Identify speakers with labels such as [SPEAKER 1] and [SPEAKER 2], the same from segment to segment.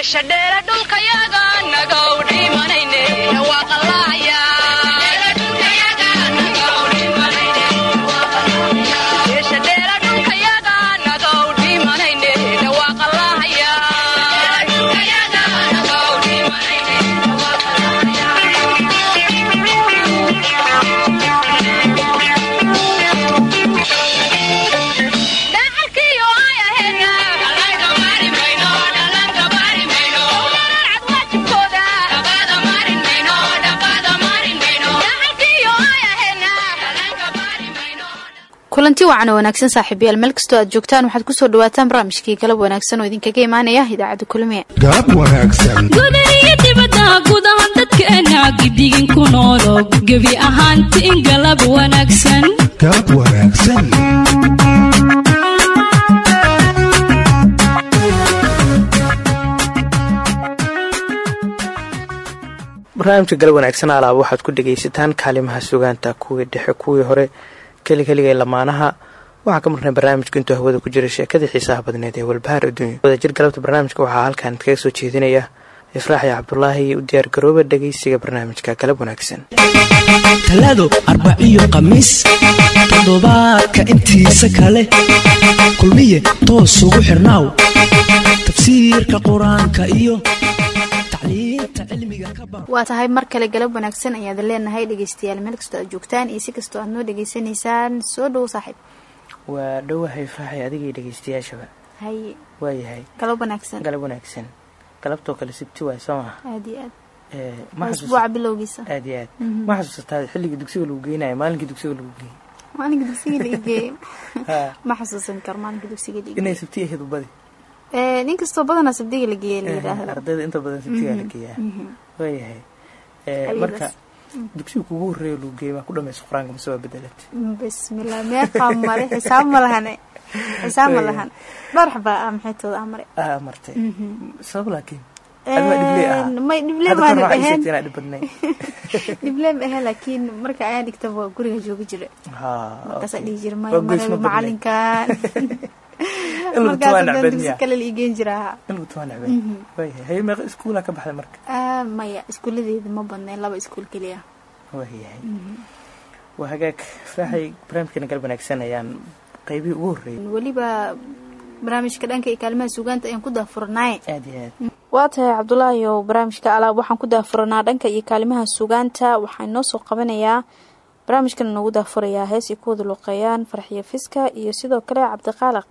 [SPEAKER 1] meesha dheera dhulkayaga kulanti wacan wanaagsan saaxiibayaal meel kastoo aad joogtaan waxaad ku soo dhawaataan barnaamijkii galab wanaagsan oo idinkaga imaanaya idaacadda kulmiye
[SPEAKER 2] galab wanaagsan.
[SPEAKER 3] Gudaniyo dibadda gudaha dadkeena gidigin ku noolo. Gebi ahaanti in galab wanaagsan.
[SPEAKER 2] Galab wanaagsan.
[SPEAKER 4] Barnaamijka galab wanaagsan alaaba waxaad ku dhegaysataan kaalimaha sugaanta kuwii dhexe kuwii hore kelikeliga lamaanaha. Waxaa ka marnay barnaamijku intuu hawada ku jira sheekadii xiisaha badneed ee walbahaar adduunya wadajir galabta barnaamijka waxaa halkan kaga soo jeedinaya ifraaxi cabdulaahi u diyaargarooba dhegaysiga barnaamijka galab wanaagsan.
[SPEAKER 5] Talaado arbaciyo khamiis toddobaadka intiisa kale. Kulmiye toos ugu xirnaaw. Tafsiirka qur'aanka iyo
[SPEAKER 1] waa tahay mar kale galab wanaagsan ayaad leenahay dhegaystayaal. Meel kastoo aad joogtaan iyo si kastoo aad noo dhegaysanaysaan soo dhowo saaxiib.
[SPEAKER 4] Waa dhowahay ifraaxi adigii dhegaystayaashaba.
[SPEAKER 1] Haye
[SPEAKER 4] waayahay
[SPEAKER 1] galab wanaagsan.
[SPEAKER 4] Galab wanaagsan. Galabtoo kale sibti waay soo maha.
[SPEAKER 1] Aad iyo aad.
[SPEAKER 4] Xasuus-
[SPEAKER 1] isbuuca bilowgiisa.
[SPEAKER 4] Aad iyo aad. Ma xasuusataa xilligii dugsiga lagu geynayo maalinkii dugsiga lagu geeyey
[SPEAKER 1] maalinka dugsiga la igeeyey
[SPEAKER 4] Ha,
[SPEAKER 1] ma xasuusan karo maalinka dugsiga la
[SPEAKER 4] inay sibti ahayd ubadi
[SPEAKER 1] Eh, nin kastoo badanaa sabdiga la geeyey la yidhaahdo.
[SPEAKER 4] ardayda inta badan sibtigaa la geeyaa. Waayahay Ee,
[SPEAKER 1] Ayadaas.
[SPEAKER 4] marka dugsiga kugu horreeya geeyey maa ku dhamaysa qur'aanka mise waa bedelat
[SPEAKER 1] bismillah. Meeqaa mare xisaab ma lahane xisaab ma lahan. Dhowr xabaa ah maxay tooda? Ah mare
[SPEAKER 4] aa martay sabab laakiin
[SPEAKER 1] Eh, may dhible
[SPEAKER 4] dhib badnayn
[SPEAKER 1] dhible ma ahe laakiin marka ayaan dhigtaba guriga joogi jira.
[SPEAKER 4] Ha,
[SPEAKER 1] markaasaa
[SPEAKER 4] okay.
[SPEAKER 1] dhihi jira may macalinkan
[SPEAKER 4] In lagu tuwaa
[SPEAKER 1] markaas
[SPEAKER 4] nacbad
[SPEAKER 1] haddana dugsi
[SPEAKER 4] miyaa?
[SPEAKER 1] kale la igeyn jiraa.
[SPEAKER 4] In lagu tuwaa nacbad waayahay haye meeqa iskuulaa ka baxday marka?
[SPEAKER 1] Ah, maya iskuuladeeda ma badnayn laba iskuul keliya
[SPEAKER 4] waayahay waa hagaag faaxay barnaamijkeena galab wanaagsan ayaan qaybihii ugu horreeyay.
[SPEAKER 1] Weliba barnaamijka dhanka iyo kaalimaha suugaanta ayaan ku daafurnaaye
[SPEAKER 4] aad iyo aad.
[SPEAKER 1] Waa tahay cabdulaahi oo barnaamijka alaab waxaan ku daafuranaa dhanka iyo kaalimaha suugaanta. Waxaa inoo soo qabanayaa. Barnaamijkan inoogu daafurayaa hees ay ku wada luuqeeyaan farxiyo fiska iyo sidoo kale cabdiqaalaq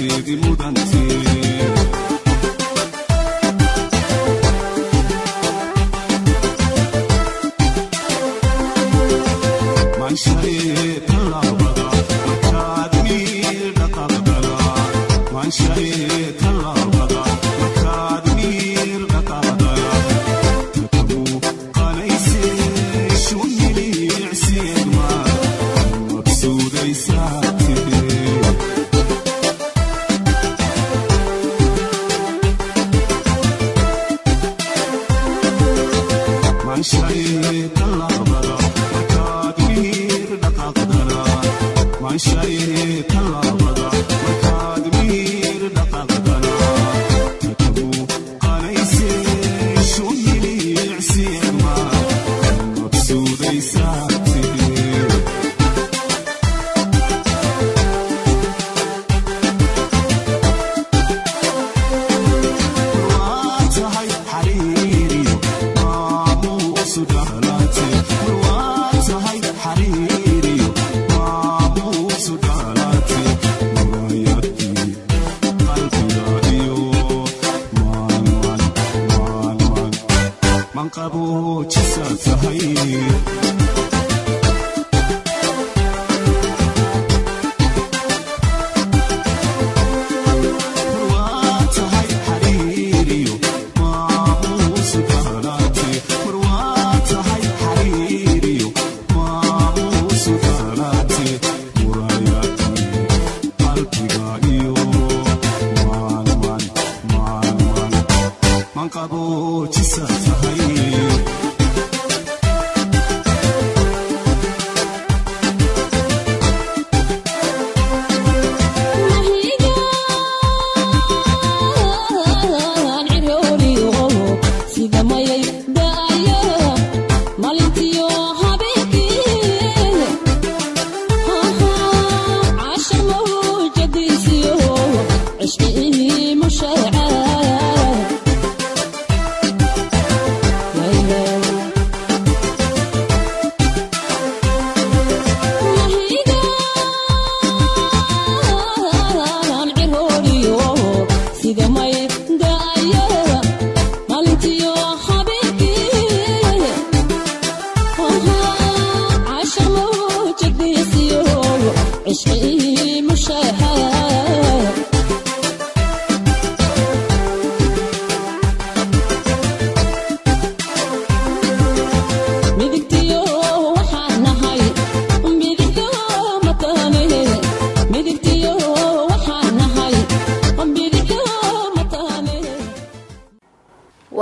[SPEAKER 6] Shine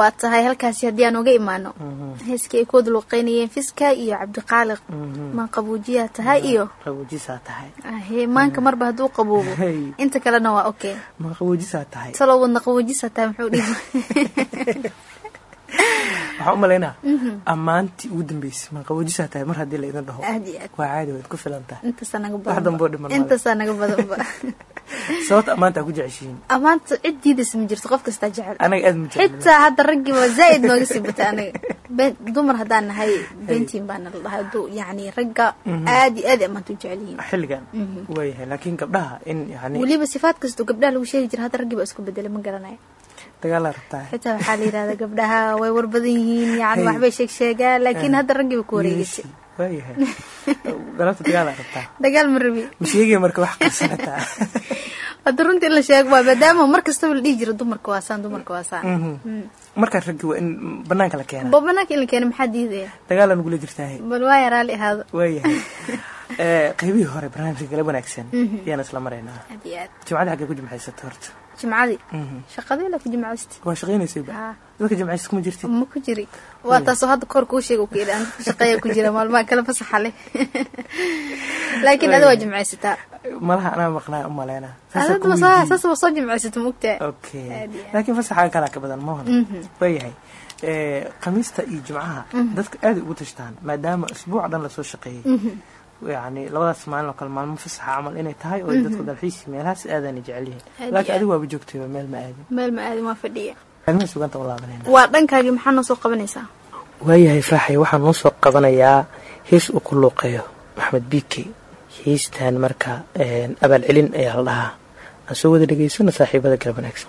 [SPEAKER 1] waa tahay halkaasi haddii aan uga imaano. Heeskii ay ku wada luuqeynayeen fiska iyo cabdiqaaliq. Maan qabuujiyaa tahay iyo?
[SPEAKER 4] qabuujisaa tahay.
[SPEAKER 1] Ahe maanka marba hadduu qaboobo. Inta kalena waa okay.
[SPEAKER 4] Maan qabuujisaa tahay.
[SPEAKER 1] Talo wadna tahay muxuu dhihi
[SPEAKER 4] waxaan u malaynaa ammaantii ugu dambeysay. Maan qabuujisaa tahay mar haddii la idin dhaho. Waa caadi waad ku filan tahay
[SPEAKER 1] intaasaa naga
[SPEAKER 4] Wax damboo dhiman
[SPEAKER 1] badan
[SPEAKER 4] male.
[SPEAKER 1] intaasaa naga badanba
[SPEAKER 4] sababta ammaanta ku jeceshihiin?
[SPEAKER 1] Amaanta cid diidaysa ma jirto qof kastaa jecel.
[SPEAKER 4] Anaga aad ma
[SPEAKER 1] xitaa hadda raggiiba zaa'id nooga sii batay anaga. Dumar haddaan nahay beentiin baana la dhahay hadduu yacni ragga aad iyo aad ay amaanta u jecel yihiin
[SPEAKER 4] xilligan waayahay laakiin gabdhaha in yani
[SPEAKER 1] weliba sifaad kastoo gabdhaha lagu sheegi jira hadda raggii baa isku bedelay ma garanayo xitaa waxaa la yidhahdaa gabdhaha way war badan yihiin yani waxbay sheeg sheegaan laakiin hadda ku
[SPEAKER 4] waayahay galabta dagaalaa rabtaa
[SPEAKER 1] dagaal ma rabi runta in la sheego waa maadaama mar kastaba la dhihi jira dumarka waasaan dumarka waasaan.
[SPEAKER 4] Markaa raggi waa in banaanka la keena
[SPEAKER 1] ba banaanka in la keena maxaa diidaya
[SPEAKER 4] dagaalaa nagula jirtaahe
[SPEAKER 1] bal waaya raali ahaado
[SPEAKER 4] waayahay Eh, qaybihii hore barnaamijka gala wanaagsan. Ayaan isla maraynaa jimcada xaggee ku jimcaysata horta
[SPEAKER 1] jimcadii shaqadii la ku jimcaysta
[SPEAKER 4] waa shaqaynaysayba
[SPEAKER 1] Haa.
[SPEAKER 4] dadka jimcaysa kuma jirtid
[SPEAKER 1] ma ku jiri waa taasoo hadda kahor kuu sheega ku yidhi aan dadka shaqeeya ku jira maalmaha kala fasaxa leh laakiin ada waa jimcaysataa
[SPEAKER 4] malaha anaa maqnaa u
[SPEAKER 1] saas waa soo jimcaysata maogtaa
[SPEAKER 4] okay laakiin fasaxa kalaa ka badan maahan
[SPEAKER 1] Mhm.
[SPEAKER 4] waayahay khamiista iyo jimcaha dadka aaday ugu tashtaan maadaama isbuuc dhan la soo shaqeeyey yani labadaas maalin oo kale maalmo fasaxa camal inay tahay oo dadku dalxiis meelahaas aadaana jecel yihiin
[SPEAKER 1] Aad
[SPEAKER 4] laakiin adigu waaba joogtayba meel ma aadin.
[SPEAKER 1] Meel ma aadin waa fadhiya.
[SPEAKER 4] Kaalmaha suganta u laabanayna
[SPEAKER 1] waa dhankaagii maxaa noo soo qabanaysaa?
[SPEAKER 4] Waayahay faaxay waxaan noo soo qabanayaa hees uu ku luuqeeyo maxmed biike heestan marka abaalcelin ayaa la dhahaa. Aan soo wada dhegaysano saaxiibada galab wanaagsan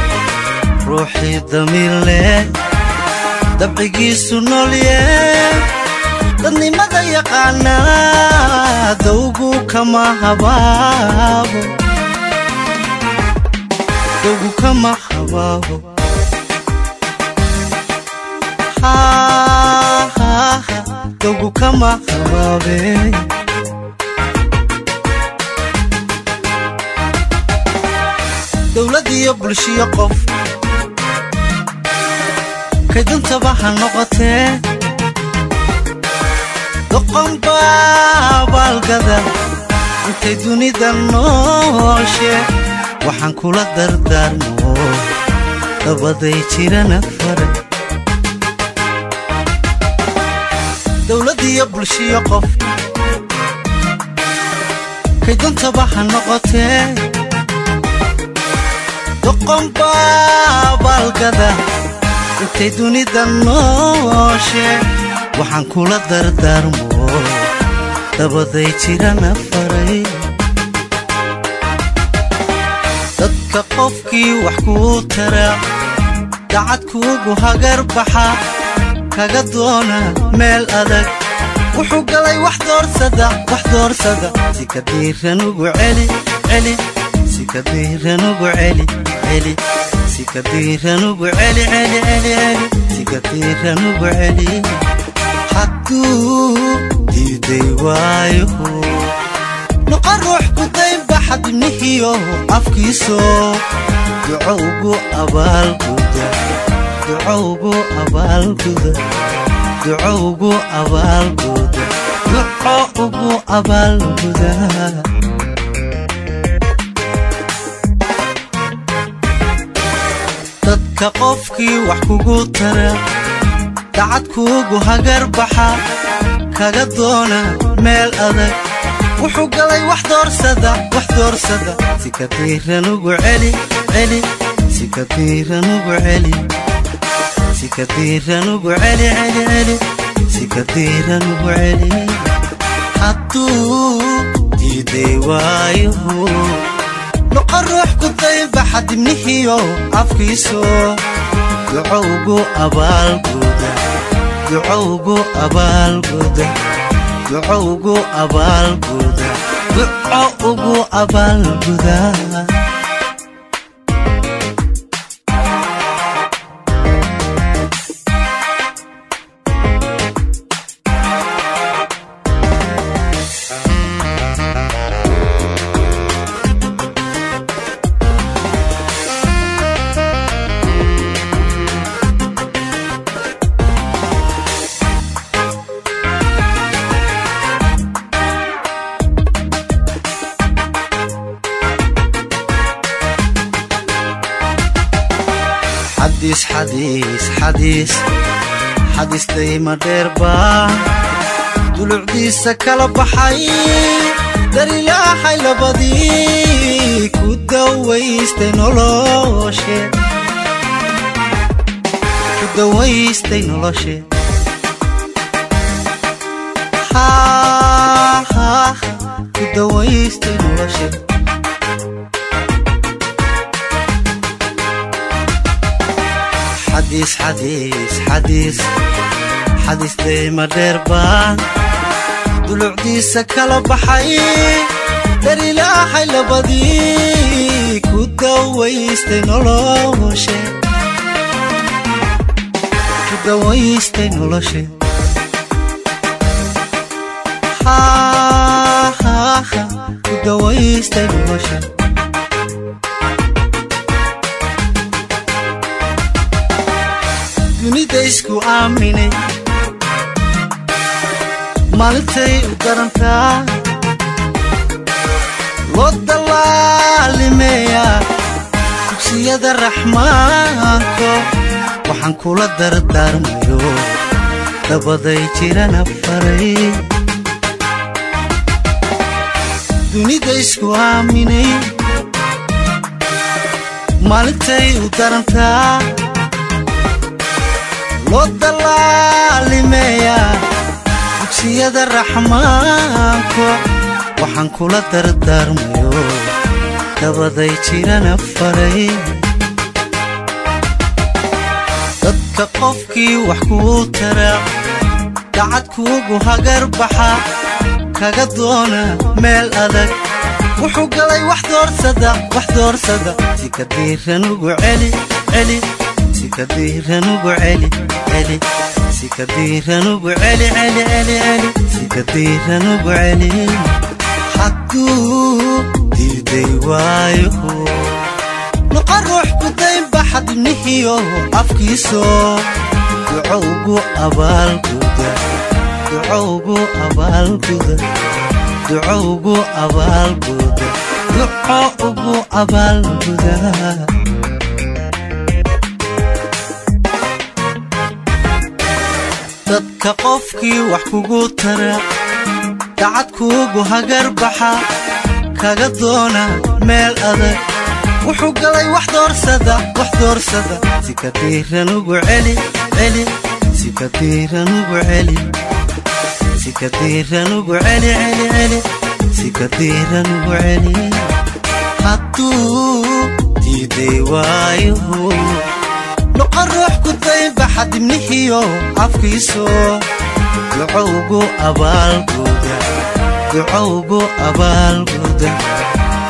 [SPEAKER 7] ruuxii damiir leh dabcigiisu noolye dadnimada yaqaana dawgu kama habaabo dawgu bulshiyo qof kay duntaba ha noqotee doqonba baalgada intay dunida nooshe. Waxaan kula dardaarmo dabaday jirana fara. Dowlad iyo bulshiyo qof. Kay duntaba ha noqotee doqonba baalgada intay dunida nooshe waxaan kula dardaarmo. Dabaday jirana faray. Dadka qofkii wax kuu tara dacad kuugu hagar baxa. Kaga doona meel adag wuxuu galay wax doorsada wax doorsada. Si ka diiran ugu celi celi. Si ka diiran ugu celi celi si ka diiran ugu celi. Hadduu diiday waayo. Noqon ruux ku daynba xadnihiyo afkiiso. Duco ugu abaalguda duco ugu abaalguda duco ugu abaalguda duco ugu abaalguda dadka qofkii wax kugu tara dacad kuugu hagar baxa kaga doona meel adag. Wuxuu galay wax doorsada wax doorsada. Si ka diiran ugu celi celi. Si ka diiran ugu celi. Si ka diiran ugu celi celi celi. Si ka diiran ugu celi. Hadduu diiday waayo noqon ruux ku daynba xadibnihiyo afkiiso duco ugu abaalguda duco ugu abaalguda xadiis dayma dheerbaa dulucdiisa kala baxay darilaaxay labadii. Ku dawaystay noloshe. Ku dawaystay noloshe. Ku dawaystay noloshe xadiis xadiis xadiis xadiis deyma dheerbaan dulucdiisa kala baxay darilaaxay labadii. Ku ku dawaystay noloshe. Dunida isku aaminay maalintay u darantaa loo dallaalimeeyaa dugsiyada raxmaanko waxaan kula dardaarmayo. Dabaday jirana faray. Dunida isku aaminay. Maalintay u darantaa loo dallaalimeeyaa dugsiyada raxmaanko waxaan kula dardaarmayo. Dabaday jirana faray dadka qofkii wax kuu tara dacad kuugu hagar baxa. Kaga doona meel adag. Wuxuu galay wax doorsada wax doorsada. Si celi celi. Si celi celi si ka diiran ugu celi. Hadduu diiday waayo. Noqo ruux ku daynba xadnihiyo dadka qofkii wax kugu tara dacad kuugu hagar baxa kaga doona meel adag. Wuxuu galay wax doorsada wax doorsada. Si ka diiran ugu celi celi. Si ka diiran ugu celi. Si ka diiran ugu celi celi celi. Si ka diiran ugu celi. Hadduu diiday waayo noqon ruux ku daynba xadibnihiyo afkiiso duco ugu abaalguda duco ugu abaalguda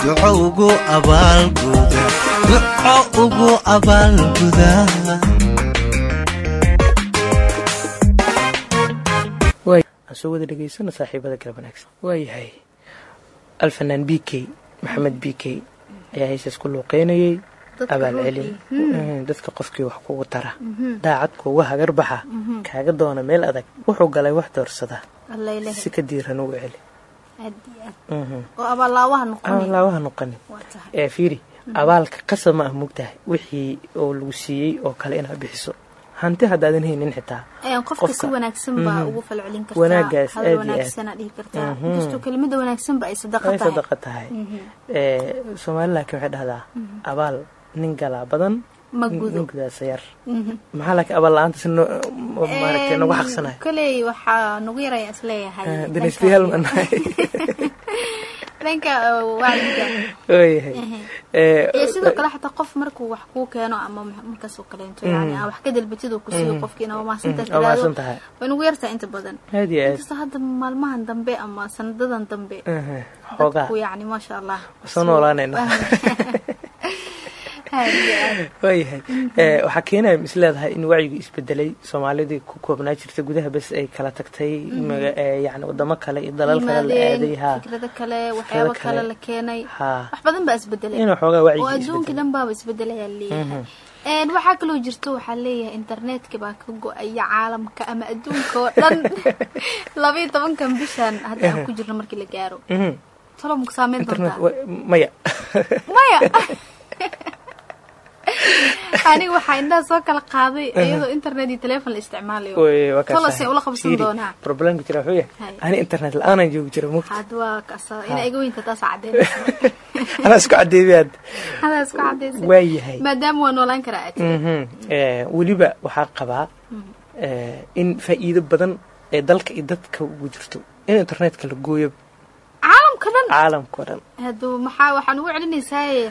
[SPEAKER 7] duco ugu abaalguda duco ugu abaalguda
[SPEAKER 4] aan soo wada dhegaysano saaxiibada kala wanaagsan. Waayahay alfanaan b k maxamed b k ayaa heesaas ku luuqeynayay
[SPEAKER 1] Dadka
[SPEAKER 4] abaal
[SPEAKER 1] ruuxii.
[SPEAKER 4] celin. Mm, dadka qofkii wax kugu tara. Daacad kuuga hagar baxa. Kaaga doona meel adag. Wuxuu galay wax doorsada si ka diiran ugu celi.
[SPEAKER 1] Noqonay
[SPEAKER 4] laabaha noqonin ee fiiri abaalka qasab ma ah mugtahay wixii oo lagu siiyey oo kale inaad bixiso. Hanti haddaadan haynin xitaa.
[SPEAKER 1] Hadal
[SPEAKER 4] aad
[SPEAKER 1] ay tahay.
[SPEAKER 4] soomaali laakiin waxay dhahdaa abaal nin galaa badan
[SPEAKER 1] Ma
[SPEAKER 4] nin-
[SPEAKER 1] gudo.
[SPEAKER 4] nin gudaasa yar.
[SPEAKER 1] Mhm.
[SPEAKER 4] maxaa laakiin abaal la'aantas maaragtay nagu xaqsanayo
[SPEAKER 1] koley waxaa nagu yaraya is leeyahay
[SPEAKER 4] danastiyaal
[SPEAKER 1] dhanka- wacyiga
[SPEAKER 4] ooyahay ee
[SPEAKER 1] iyo sidoo kale xataa qof markuu wax kuu keeno ama ma- markaasoo kaleento yani aa wax ka dalbatid uu ku siiyo qofkiina waa mahadsantahay
[SPEAKER 4] tahay.
[SPEAKER 1] way nagu yartahay inta badan.
[SPEAKER 4] Aad iyo aad
[SPEAKER 1] inkastoo hadda maalmahan dambe ama sanadadan dambe
[SPEAKER 4] Mhm. xoogaa
[SPEAKER 1] dadku yani maasha allah.
[SPEAKER 4] Soo noolaanayna waayahay ee waxaa keenaya is leedahay in wacyigu isbedelay soomaalidii ku koobnaa jirta gudaha bes ay kala tagtay maga- ee, yacni wadamo kale iyo dalal kale la aaday
[SPEAKER 1] yimaadeen
[SPEAKER 4] ha
[SPEAKER 1] fikrado kale waxyaabo
[SPEAKER 4] kale.
[SPEAKER 1] kale la keenay.
[SPEAKER 4] Ha
[SPEAKER 1] wax badan baa isbedelay.
[SPEAKER 4] Inuu xoogaa
[SPEAKER 1] oo
[SPEAKER 4] wacyigu
[SPEAKER 1] adduunkii
[SPEAKER 4] isbedelay
[SPEAKER 1] dhan baaba isbedelayaa leeyahay. Een, waxaa kaloo jirto waxaa leeyahay internetka baa ka go'aya caalamka ama adduunka oo dhan. Labayo tobankan bishan hadda aan ku jirno markii la gaaro.
[SPEAKER 4] Mhm.
[SPEAKER 1] talo saameyn
[SPEAKER 4] internet
[SPEAKER 1] doontaa?
[SPEAKER 4] maya.
[SPEAKER 1] Maya aniga waxaa indhaha soo kala qaaday iyadoo internet iyo telefon la isticmaalayo.
[SPEAKER 4] Waa
[SPEAKER 1] se ula qabsan doonaa
[SPEAKER 4] problemka jira wuxuu yahay ani internet la'aanan joogi jira mugta
[SPEAKER 1] had waa kasa ina iga weynta taas cadeynaysa
[SPEAKER 4] anaa isku cadeeyay aad
[SPEAKER 1] hadaa isku cadaysa
[SPEAKER 4] waayahay.
[SPEAKER 1] Maadaama waa noolaan karaa aad
[SPEAKER 4] Mhm. Ee, weliba waxaa qabaa ee, in faa'iido badan ee dalka iyo dadka ugu jirto. In internetka la gooyo caalamkao dhan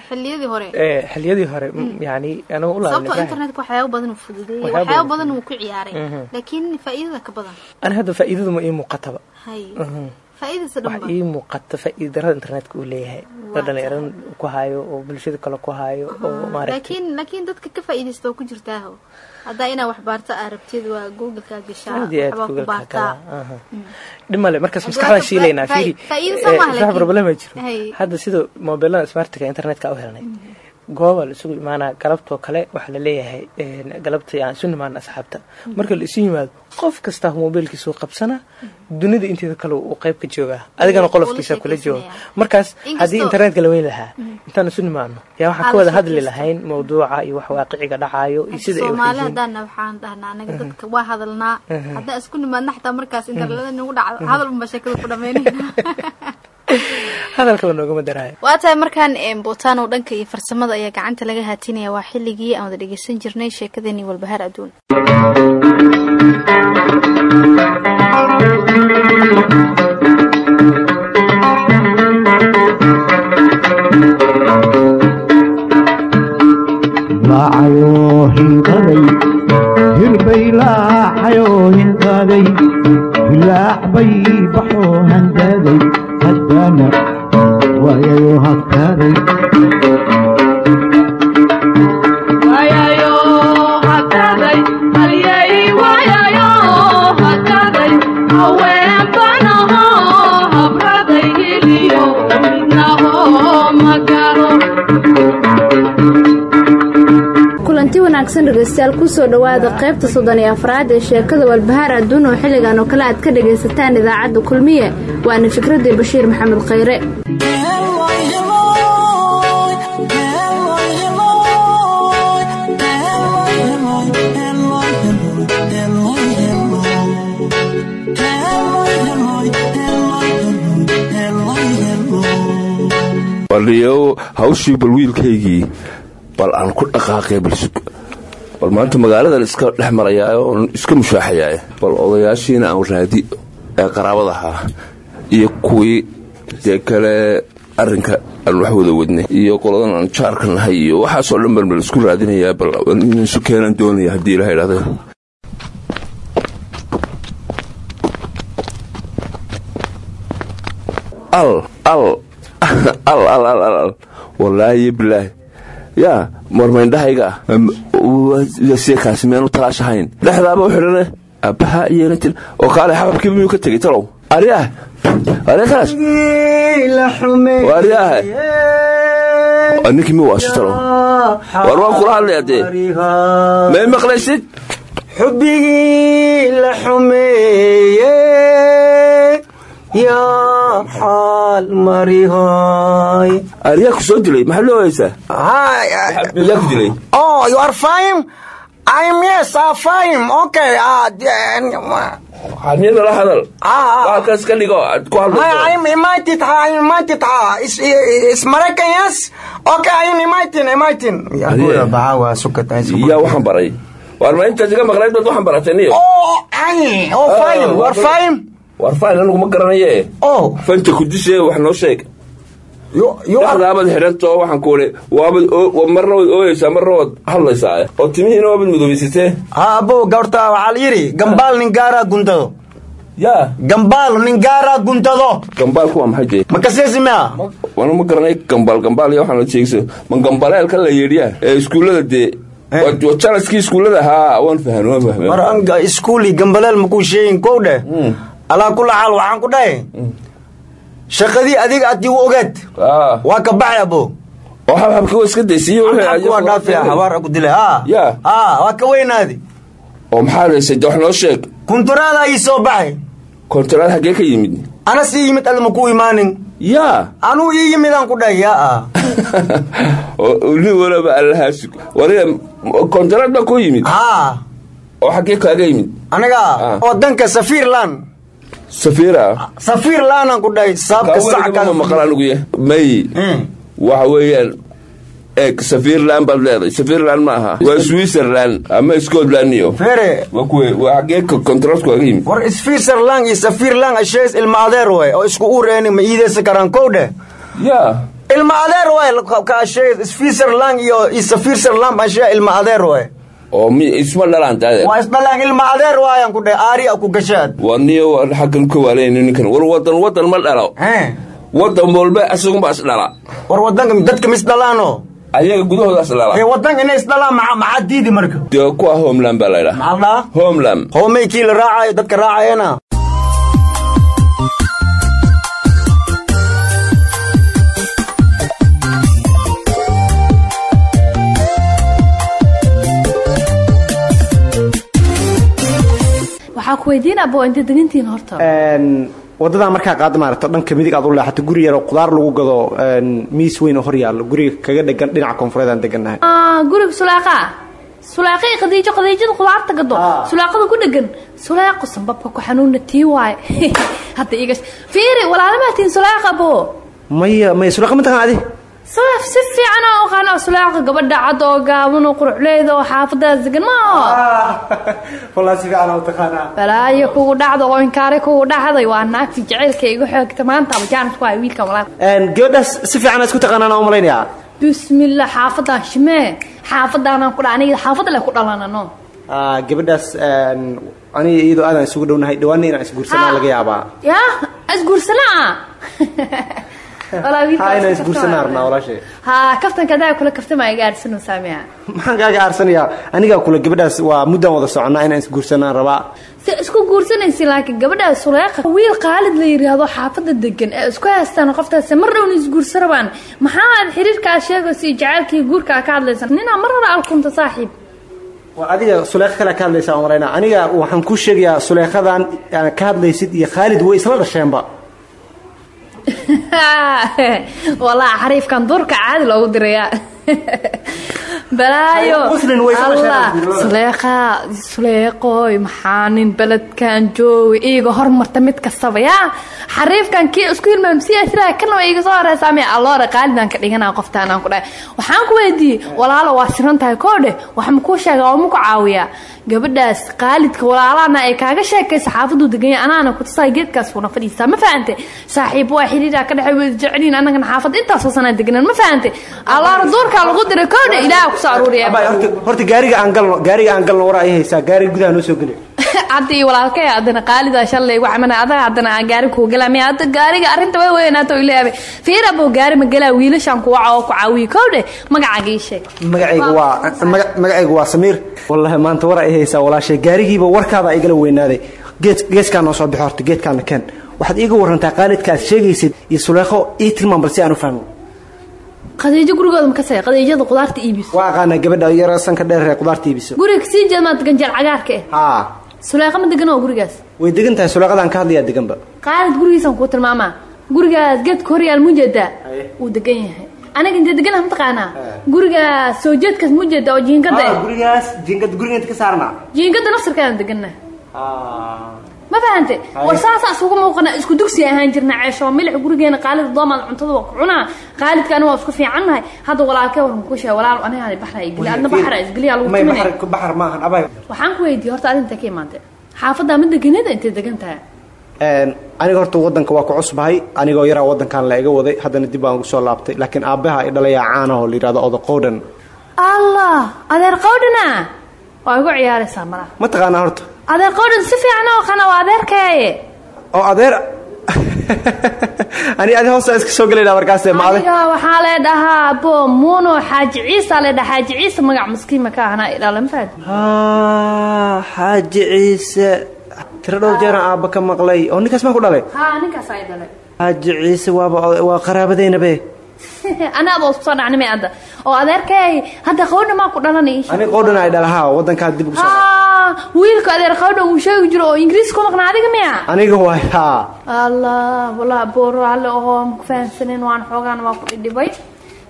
[SPEAKER 1] xilliyadii hore.
[SPEAKER 4] Ee, xilliyadii hore m- yacni anaga u
[SPEAKER 1] sababtoo
[SPEAKER 4] laabanay
[SPEAKER 1] internetka waxyaabo badan uu fududeeyey
[SPEAKER 4] Waxyaabo
[SPEAKER 1] waxyaabo
[SPEAKER 4] badan
[SPEAKER 1] badan uu ku ciyaaray.
[SPEAKER 4] Mhm.
[SPEAKER 1] laakiin faa'iidada ka badan.
[SPEAKER 4] Ani hadda faa'iidadu ma ii muuqataba wax ii muuqata faa'iida darada internetka uu leeyahay. Oo dhallinyaran ku hayo oo bulshada kale ku hayo oo
[SPEAKER 1] laakiin dadka ka faa'iidaysta oo ku jirtaaho haddaa inaa wax baarta aa rabtid waa google-kaa gashaa
[SPEAKER 4] aad iyo aad
[SPEAKER 1] waxbaa ku
[SPEAKER 4] google
[SPEAKER 1] baartaa
[SPEAKER 4] dhib male markaas
[SPEAKER 1] waa-
[SPEAKER 4] shiilaynaa fiiri Eh, problema jiro. Hadda sida mobilada smartka internetka u helnay gooba la isugu imaanaa galabtoo kale waxaa la leeyahay galabta aan isu nimaana asxaabta. Marka la isu yimaado qof kastaa mobilkiisuu qabsana dunida inteeda kale uu qayb ka joogaa adigana qolofkiisa kula jooga markaas haddii internetka la weyn lahaa intaan isu nimaano yaa waxaan
[SPEAKER 1] Aa
[SPEAKER 4] ka wada hadli lahayn mawduuca iyo wax waaqiciga dhacayo iyo sida ay wax
[SPEAKER 1] soomaali
[SPEAKER 4] yihiin
[SPEAKER 1] haddaana waxaan dhahnaa anaga dadka waa hadalnaa. Haddaan isku nimaadna xataa markaas internetada nagu dhacdo hadal unbaa sheekada ku dhamaynayna waa tahay markaan bootano dhanka iyo farsamada ayaa gacanta laga haatinaya. Waa xilligii aan wada dhegeysan jirnay sheekadeenii walbahaar adduun
[SPEAKER 8] dhowaada qaybta soddon iyo afraad ee sheekada walbahaar adduun oo xilligan oo kale aad ka dhagaysataan idaacadda kulmiye. Waana fikradii bashiir maxamed khayre.
[SPEAKER 9] Hawshii bal bal aan ku dhaqaaqay balsug maanta magaaladan iska dhex marayaa iska mushaaxayaa bal odayaashiina aan raadi ee qaraabada ahaa iyo kuwii dee kale arinka aan wax wada wadnay iyo qoladan aan jaarka nahay iyo waxaasoo dhan bal bal isku raadinayaa bal isu keenaan doonaya haddii ilaha idhahda al al al al al al al. Wallaahi bilaahi yaa marmayndhahayga ah seekaasi meenu talaash ahayn dhexdaaba u xidhane aabbaha iyana til oo kaale xababkiiba miyuu ka tegay talow ariah ari kalaas ariah ninkii mi waaso talow. War waan kula hadlaya maqlaysid?
[SPEAKER 10] Xubbigii la xumeeye
[SPEAKER 9] ariyaa ku soo dilay. Maxaa loo haysaa? Dilay?
[SPEAKER 10] Oh, you are fine? I'm yes, I'm fine. Okay. Uh,
[SPEAKER 9] la hadal.
[SPEAKER 10] Ah,
[SPEAKER 9] halkaas ka dhigo ku yaa waxaan baray. Waar ma intaas iga maqlayd baad waxaan baratay niyo
[SPEAKER 10] Oh, ay. Oh, fine.
[SPEAKER 9] Ah,
[SPEAKER 10] We're fine.
[SPEAKER 9] waar faan anigu ma garanaye
[SPEAKER 10] Oh,
[SPEAKER 9] fanta kudise wax noo sheeg dhexdaabad xidhantoo waxaan ku oo- marna waad ooyeysaa marna waad hadlaysaa oo timihiina waabad madoobaysatee
[SPEAKER 10] Ha, abo, gaurta, waxaa la yidhi, gambaal nin gaaraa guntado.
[SPEAKER 9] yaa
[SPEAKER 10] Gambaal nin gaaraa guntado.
[SPEAKER 9] gambaalku waa maxay dee
[SPEAKER 10] Ma kaseesi mea?
[SPEAKER 9] wana ma garanay gambaal gambaal iyo waxaan la sheegso ma gambaleelka la yeedhiyaa ee iskuullada dee
[SPEAKER 10] Eh.
[SPEAKER 9] jalaskii iskuullada haa waan fahmay waan fahmay
[SPEAKER 10] mar anga iskuuli gambaleel makuu sheegin kow dheh alaa kula xaal waxaan ku dhahay shaqadii adiga aad igu ogeed.
[SPEAKER 9] Aa
[SPEAKER 10] waa ka baxay abo
[SPEAKER 9] oo habhabkii waa
[SPEAKER 10] ka weynaadi.
[SPEAKER 9] Oo maxaa laysay de wax noo sheeg.
[SPEAKER 10] Kunturaada ii soo baxay.
[SPEAKER 9] Kontaraad haggee ka yimid.
[SPEAKER 10] Ana sii yimid alle makuu imaanin?
[SPEAKER 9] Yaa
[SPEAKER 10] anuu ii yimidaan ku dhahay yaa
[SPEAKER 9] oo nin walaba allahaasug wadiga kontaraad baa kuu yimid. Oo xaggee kaaga yimid.
[SPEAKER 10] Aniga
[SPEAKER 9] Ah.
[SPEAKER 10] wadanka safiirland
[SPEAKER 9] may. Waxa weeyaan eeg safiirland baad leedahay. Safiirland ma aha. Waa switzerland ama scotland iyo kontaraadku kaaga yimid.
[SPEAKER 10] War switzerland iyo safiirland ashees ilma adeer way oo isku ureeni ma iideysa karaan kow dheh?
[SPEAKER 9] Yaa.
[SPEAKER 10] Ilma adeer way ka ashees switzerland iyo safiirserland ashee ilma adeer way
[SPEAKER 9] oo mi isma dhalaan
[SPEAKER 10] ilma adeer waayaan ku dheh aari ku gashaad.
[SPEAKER 9] Waa niyo xaggan ka waalayna ninkan war wadan wadan ma dhalo wadan walba isagunbaa isdhala
[SPEAKER 10] war wadanka dadka ma isdhalaano
[SPEAKER 9] ayaga gudahoodaas
[SPEAKER 10] ee
[SPEAKER 9] dhala.
[SPEAKER 10] Wadanka inay isdhalaan maxaa diidi marka.
[SPEAKER 9] Dee kuwa homeland baa laydhaa
[SPEAKER 10] maxaa la? Dhahaa
[SPEAKER 9] homeland.
[SPEAKER 10] Hoomey kii la dadka raacayana
[SPEAKER 4] wadadaa markaa qaada maaragto dhanka midig aad u leexato guri yaroo qudaar lagu gado miis weyn oo hor yaallo guriga kaga dhegan dhinaca koonfureed aan degannahay
[SPEAKER 8] Ah, guriga sulaaqa? Sulaaqii khadiijo khadiijada khudaarta gado sulaaqada ku dhegan. Sulaaqo sambabka ku xanuuna tii waaye. Hadda iga fiiri walaalamaa tiin sulaaqa abo
[SPEAKER 4] maya maya sulaqa ma taqaan adi
[SPEAKER 8] sulaaq si fiican oo aqaana sulaaqa gabadha cad oo gaaban oo quruxleeda oo xaafadaas degan ma aho
[SPEAKER 4] walaa si fiican u taqaanaa.
[SPEAKER 8] Balaayo kugu dhacda oo inkaare kugu dhacday waa naagti jacaylka igu xoogta maanta ama jaanis ku hay wiilka walaal
[SPEAKER 4] gabadhaas si fiican isku taqaanaan u malaynayaa
[SPEAKER 8] bismillah xaafadan shimee xaafadaanaan ku dha aniga xaafada le ku dhalanano
[SPEAKER 4] Ah, gabadhaas aniga iyadoo aadaan isugu dhownahay dhawaana inaan isguursanaa laga yaabaa.
[SPEAKER 8] ya isguursanaa kula
[SPEAKER 4] maxaan kaaga aarsanayaa anigaa gabadhaas waa muddaan wada soconnaa inaan isguursanaan rabaa
[SPEAKER 8] si isku guursanaysi laakiin gabadha suleeqa wiil qaalid la yidhaahdo xaafada degan ee isku haystaan qoftaas mar dhowna isguursa rabaan maxaa aad xiriirkaa sheegaysa iyo jacaylkii guurkaa ka hadlaysan. Ninaa mar hore alkunta saaxiib.
[SPEAKER 11] Waa adiga suleekha kale ka hadlaysa aan malaynaa aniga waxaan kuu sheegayaa suleekhadan yani ka hadlaysid iyo khaalid way isla dhasheenba
[SPEAKER 8] walaa xariifkan duurka caadi loogu dirayaa balaayo allah
[SPEAKER 11] sheegeen.
[SPEAKER 8] suleeqa suleeqooy maxaa nin beledkan jooga iiga hormarta mid kastaba yaa. Xariifkan kii isku hilmaamsiya sidaa kana waa iiga soo horeysaa miya alloora qaalidan ka dhiganaa qoftaan aan ku dhahay. Waxaan ku weydiiyey walaalo waa siran tahay koo dheh waxa ma kuu sheega oo ma ku caawiyaa? Gabadhaas qaalidka walaalahana ay kaaga sheekaysa xaafaduu deganya anaana ku tusaa geedkaas kuna fadhiistaa ma fahante saaxiib waa xidhiidha ka dhexay wada jeceliin anagana xaafad intaasoo sanaa deganaan ma fahante alloora duurkaa lagu diray koo dheh
[SPEAKER 11] Abay, horta- gaariga aan galno gaariga aan galno waraa ay haysaa. Gaariga gudaha noo soo geli.
[SPEAKER 8] Iyo walaalkay haddana qaalida shalay waxmana adaga haddana aan gaari kuu galaa miya hadda gaariga arrinta way weynaato ilaabay fiira buu gaari ma galaa wiilashaan ku waca oo ku caawiye kow dheh magacaaga ii sheeg.
[SPEAKER 11] Magacayga waa maga- magacayga waa samiir. Wallahi maanta war ay haysaa walaashay. Gaarigiiba warkaada igala weynaaday. Geed geeskaa noo soo bixo horta geedkaana keen. Waxaad iiga warantaa qaalidka aad sheegaysid iyo suleekho ii tilmaam bal si aan u fahmo
[SPEAKER 8] qadiijo gurigooda ma ka say qadiijada qudaarta iibiso.
[SPEAKER 11] Waa aqaanaa gabadha yaro sanka dheer ee qudaarta iibiso.
[SPEAKER 8] Guriga ka sii jeed maad ganjeel cagaarka eh.
[SPEAKER 11] Haa.
[SPEAKER 8] Suleeqa ma degan oo gurigaas?
[SPEAKER 11] Way degan tahay suleeqadaan ka hadlayaa deganba.
[SPEAKER 8] Qaalid gurigiisan kuu tilmaamaa. Gurigaas geedka horyaal mujeedaa wuu degan yahay. Aniga intee deganah mataqaanaa gurigaas soo jeedkaas mujeeda oo jiinkada eh.
[SPEAKER 11] gurigaas jiingad gurigeenta ka saarna
[SPEAKER 8] jiinkada nafsirkaadaan deganah ma fahante war saasaa isugu muuqana isku dugsi ahaan jirna ceesho milix gurigeena qaalida doomaad cuntada waa ku cunaa. Qaalidkaana waa isku fiicannahay hadda walaalkee warkan ku sheega walaal aniga baxra igeli adna baxra isgeliyaa lagu
[SPEAKER 11] baxar maahan abay.
[SPEAKER 8] Waxaan ku weydiiyey horta adinta ka imaantay xaafaddaa ma deganada intay degan tahay?
[SPEAKER 11] Aniga horta wadanka waa ku cusbahay. Anigoo yaraa wadankan la iga waday. Haddana dib baan ugu soo laabtay. Laakiin aabbaha i dhalayaa caanaho la yidhahdo odaqowdhan
[SPEAKER 8] allah! Adeer qawdhana waa igu ciyaaraysaa malaha
[SPEAKER 11] ma taqaanaa horta
[SPEAKER 8] adeer qawdhan si fiican oo qana waa adeerkaaye
[SPEAKER 11] oo adeer. Ani adi hoosta iska soo gelayna markaase ma ade
[SPEAKER 8] aniga waxaa lee dhahaa bo muuno xaaji ciisa lee dhahaa. Xaaji ciisa magac maskiima ka ahnaa idhaala ma fahad
[SPEAKER 11] haa xaaji ciise. Tiro dhowr jeeran aabba ka maqlay. Oo ninkaas maa ku dhalay?
[SPEAKER 8] Haa ninkaas ay dhalay.
[SPEAKER 11] Xaaji ciise waaba waa qaraabadeynabe
[SPEAKER 8] anaad oo isku soo dhacnimay hadda oo adeerkay hadda qawdha maa ku dhalanay
[SPEAKER 11] ani qowdhan ay dhalahaa wadankaa dib ugu soo
[SPEAKER 8] wiilka adeer qawdha uu sheegi jiro oo ingiriis ku maqnaa adiga miya?
[SPEAKER 11] Aniga waay haa.
[SPEAKER 8] Allah walaa booro alle ohoo aan ku fahamsanin waan xoogaan waa ku dhidhibay.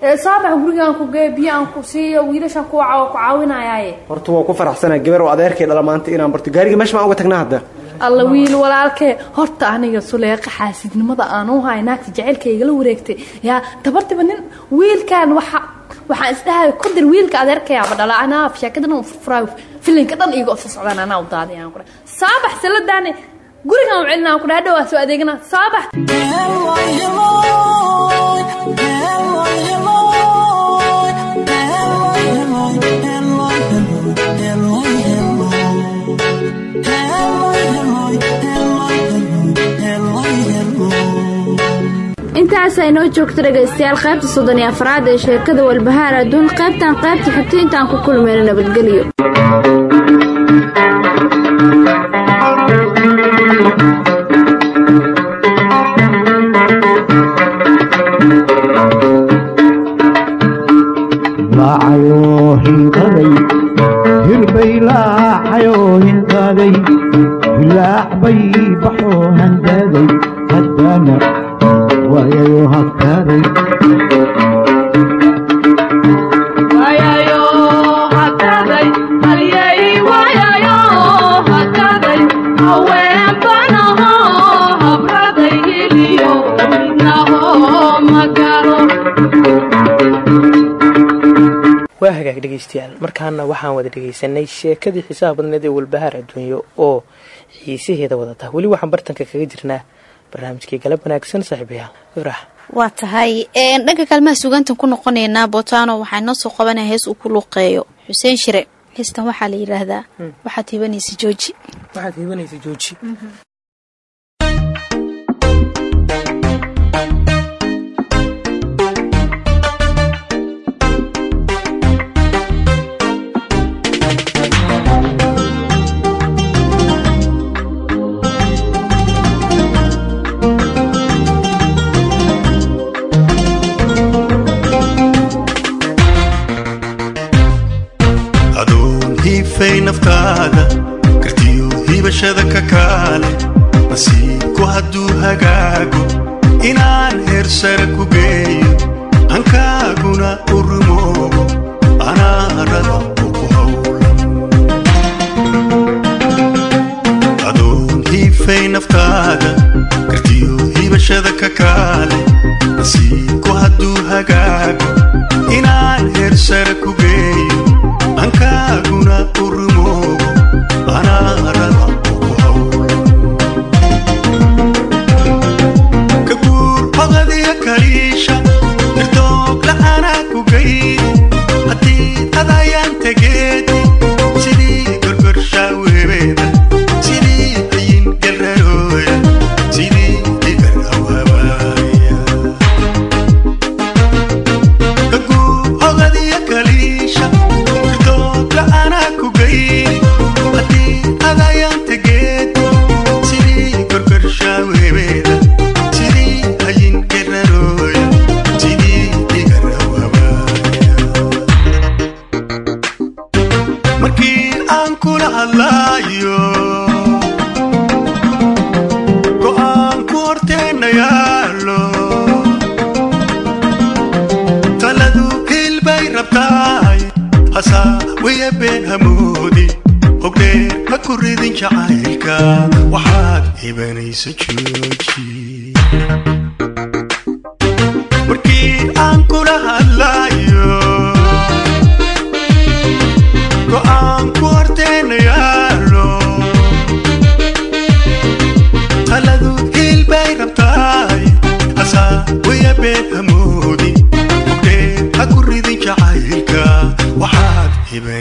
[SPEAKER 8] Ee, saabax gurigaan ku gee biyo aan ku siiyo wiilashaan ku waca oo ku caawinayaaye
[SPEAKER 11] horta waa ku faraxsanaa gabar oo adeerkay dhala maanta inaan barto. Gaariga meesha maan uga tagnaa hadda
[SPEAKER 8] alla wiil walaalkee horta aniga suleeqa xaasidnimada aan u hay naagta jacaylka igala wareegtay. Yaa tabartiba nin wiilkan waxa waxaan isdhahay ku dir wiilka adeerkayaaba dhala anaa sheekadan uu furfuraayo filinka dhan iiga soo socdaan anaa u daaday aan kudha saabax saladaane gurigan u celina aan kudhaha dhowaa soo adeegana saabax
[SPEAKER 12] intaas ay noo joogto dhegaystayaal qaybta soddon iyo ee sheekada walbahaar adduun qaybtan qaybta xigta intaan ku kulmayno nabadgelyo
[SPEAKER 4] waa hagaag dhegaystayaal markaana waxaan wada dhegaysanay sheekadii xiisaha badneed ee walbahaar adduunyo oo xiisaheeda wadata weli waxaan bartanka kaga jirnaa barnaamijkii galab wanaagsan saaxiibayaal ifrax
[SPEAKER 1] waa tahay dhanka kaalmaha sugaantan ku noqonaynaa botano waxaa noo soo qabanaya hees uu ku luuqeeyo. Xuseen shire heestan waxaa la yidhaahdaa waxaad hibanaysa jooji
[SPEAKER 13] dafay naftaada kartiyu hibashada ka kaale masiibku hadduu hagaago inaan heer sare ku geeyo hankaaguna u rumoogo anaa rab uku hawlan adoon hiibfay naftaada kartiyu hibashada ka kaale masiibku hadduu hagaago inaan heer sare ku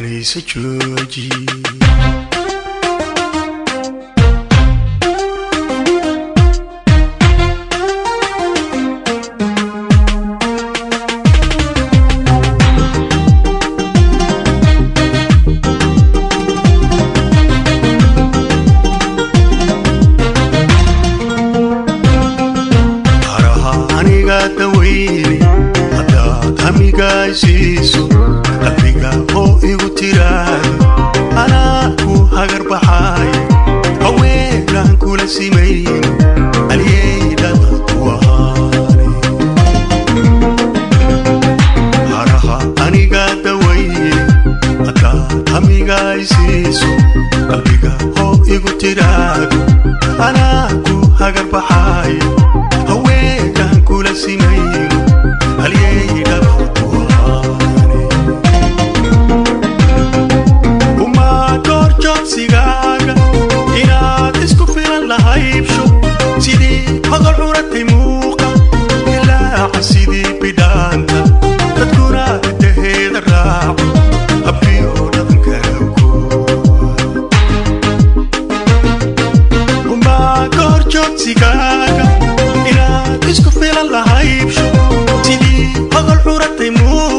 [SPEAKER 13] inaysa jooji
[SPEAKER 1] xuratay muu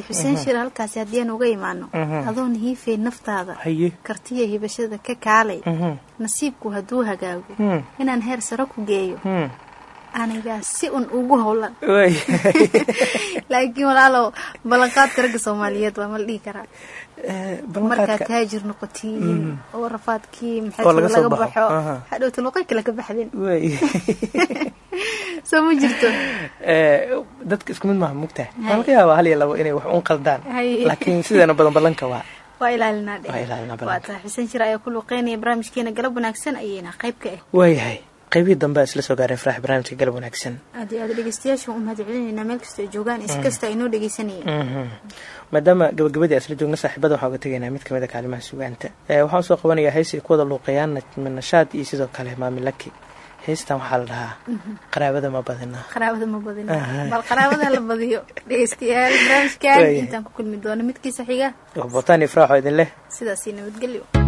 [SPEAKER 1] tahay xuseen shir halkaasi haddiyaan uga imaano adoon hiifay naftaada. Kartiya hibashada ka kaalay. Nasiibku hadduu hagaago. Inaan heer saro ku geeyo anigaa si un ugu howlan laakiin walaalow ballanqaadka ragga soomaaliyeed waa ma la dhihi karaa markaad
[SPEAKER 4] ballanqaadka-
[SPEAKER 1] taajir noqotiin oo rafaadkii maxay
[SPEAKER 4] laga baxo.
[SPEAKER 1] hadhowta luqay kale ka baxdeen soo ma jirto?
[SPEAKER 4] Eh, dadka isku mid maaha mugtahay
[SPEAKER 1] Hay.
[SPEAKER 4] waa laga yaabaa hal iyo labo inay wax un qaldaan. Laakiin sideena badan ballanka waa.
[SPEAKER 1] Waa ilaalinaa dhe
[SPEAKER 4] Waa
[SPEAKER 1] tahay xuseen jir ayaa ku luuqeynaya barnaamijkeena galab wanaagsan ayayna qayb ka ah
[SPEAKER 4] waayahay qaybihii dambe isla soo gaareen farax barnaamijka galab wanaagsan.
[SPEAKER 1] Aad iyo aad dhegeystayaasha u mahad celinaynaa meel kasta ay joogaan is kasta ay noo dhegeysanayeen
[SPEAKER 4] Mhm. maadaama gabagabadii aan isla joogna saaxiibada waxaan uga tegaynaa mid ka mid a kaalimaha sugaanta. Eh, waxaan u soo qabanayaa heys ay ku wada luuqayaan nashaad iyo sidoo kale maami laki heystan waxaa la dhahaa qaraabada ma badina
[SPEAKER 1] qaraabada ma badin
[SPEAKER 4] Aha.
[SPEAKER 1] bal qaraabada la badiyo. Dhegeystayaal barnaamijkan intaan ku kulmi doono midkiisa xiga
[SPEAKER 4] botaan iyo farax oo idin leh.
[SPEAKER 1] Sidaasi nabadgelyo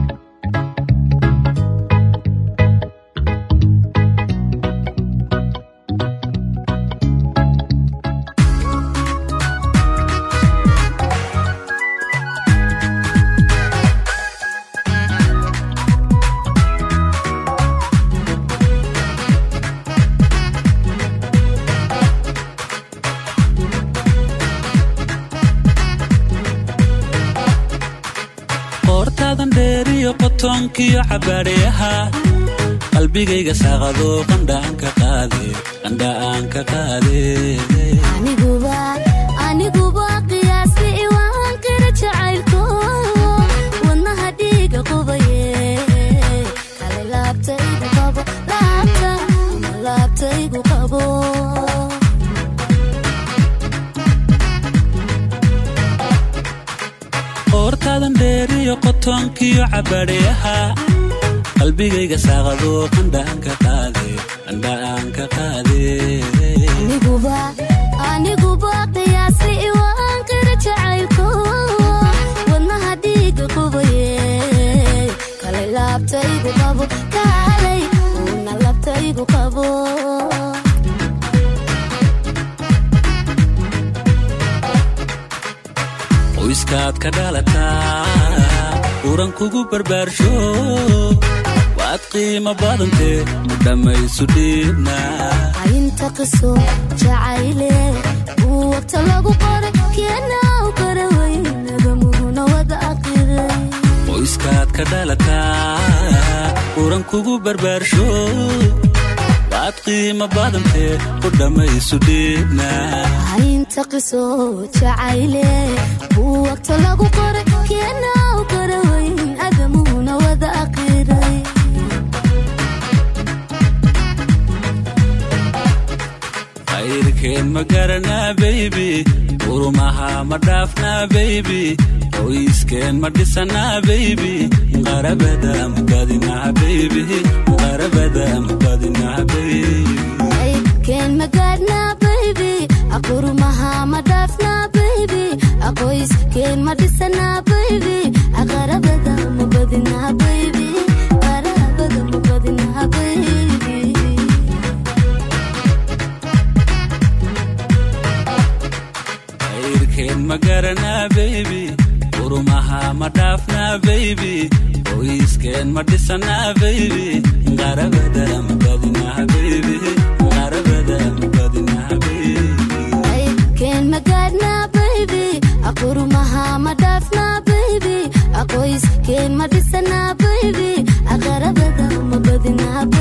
[SPEAKER 14] qoortaadan dheeriyo qotoonkiyo cabaadhayaha qalbigayga saaqado qandhaan ka qaade qandhaan ka qaade qoortaadan dheeriyo qotoonkiyo cabaadhayaha qalbigayga saaqado qandhaan ka qaade qandhaan ka qaade ka dhalataa uran kugu barbaarsho waad qiimo badantee u dhammaysu dhiibna
[SPEAKER 15] inta qiso jacayle uu wagta lagu qoray keenaw kara weynaba muguna wada aqiray
[SPEAKER 14] qoyskaad ka dhalataa uran kugu barbaarsho waad qiimo badantee u dhammaysu dhiibna
[SPEAKER 15] inta qiso jacayle uu wagta lagu qoray keenaw kara weyn adamuguna wada aqiray
[SPEAKER 14] khayrkeen ma garanaa beybi urumaha ma dhaafnaa beybi qoyskeen ma dhisanaa beybi qarabada ma badinaa beybi qarabada ma badinaa beybi
[SPEAKER 15] aqurumaha ma dhaafnaa baybi aqoys keen ma dhisanaa baybi aqarabada ma badinaa baybi qarabada ma badinaa baybi
[SPEAKER 14] khayrkeen ma garanaa beybi urumaha ma dhaafnaa beybi qoyskeen ma dhisanaa beybi qarabada ma badinaa beybi
[SPEAKER 15] aqurumaha ma dhisanaa baybi aqarabada ma badinaa baybi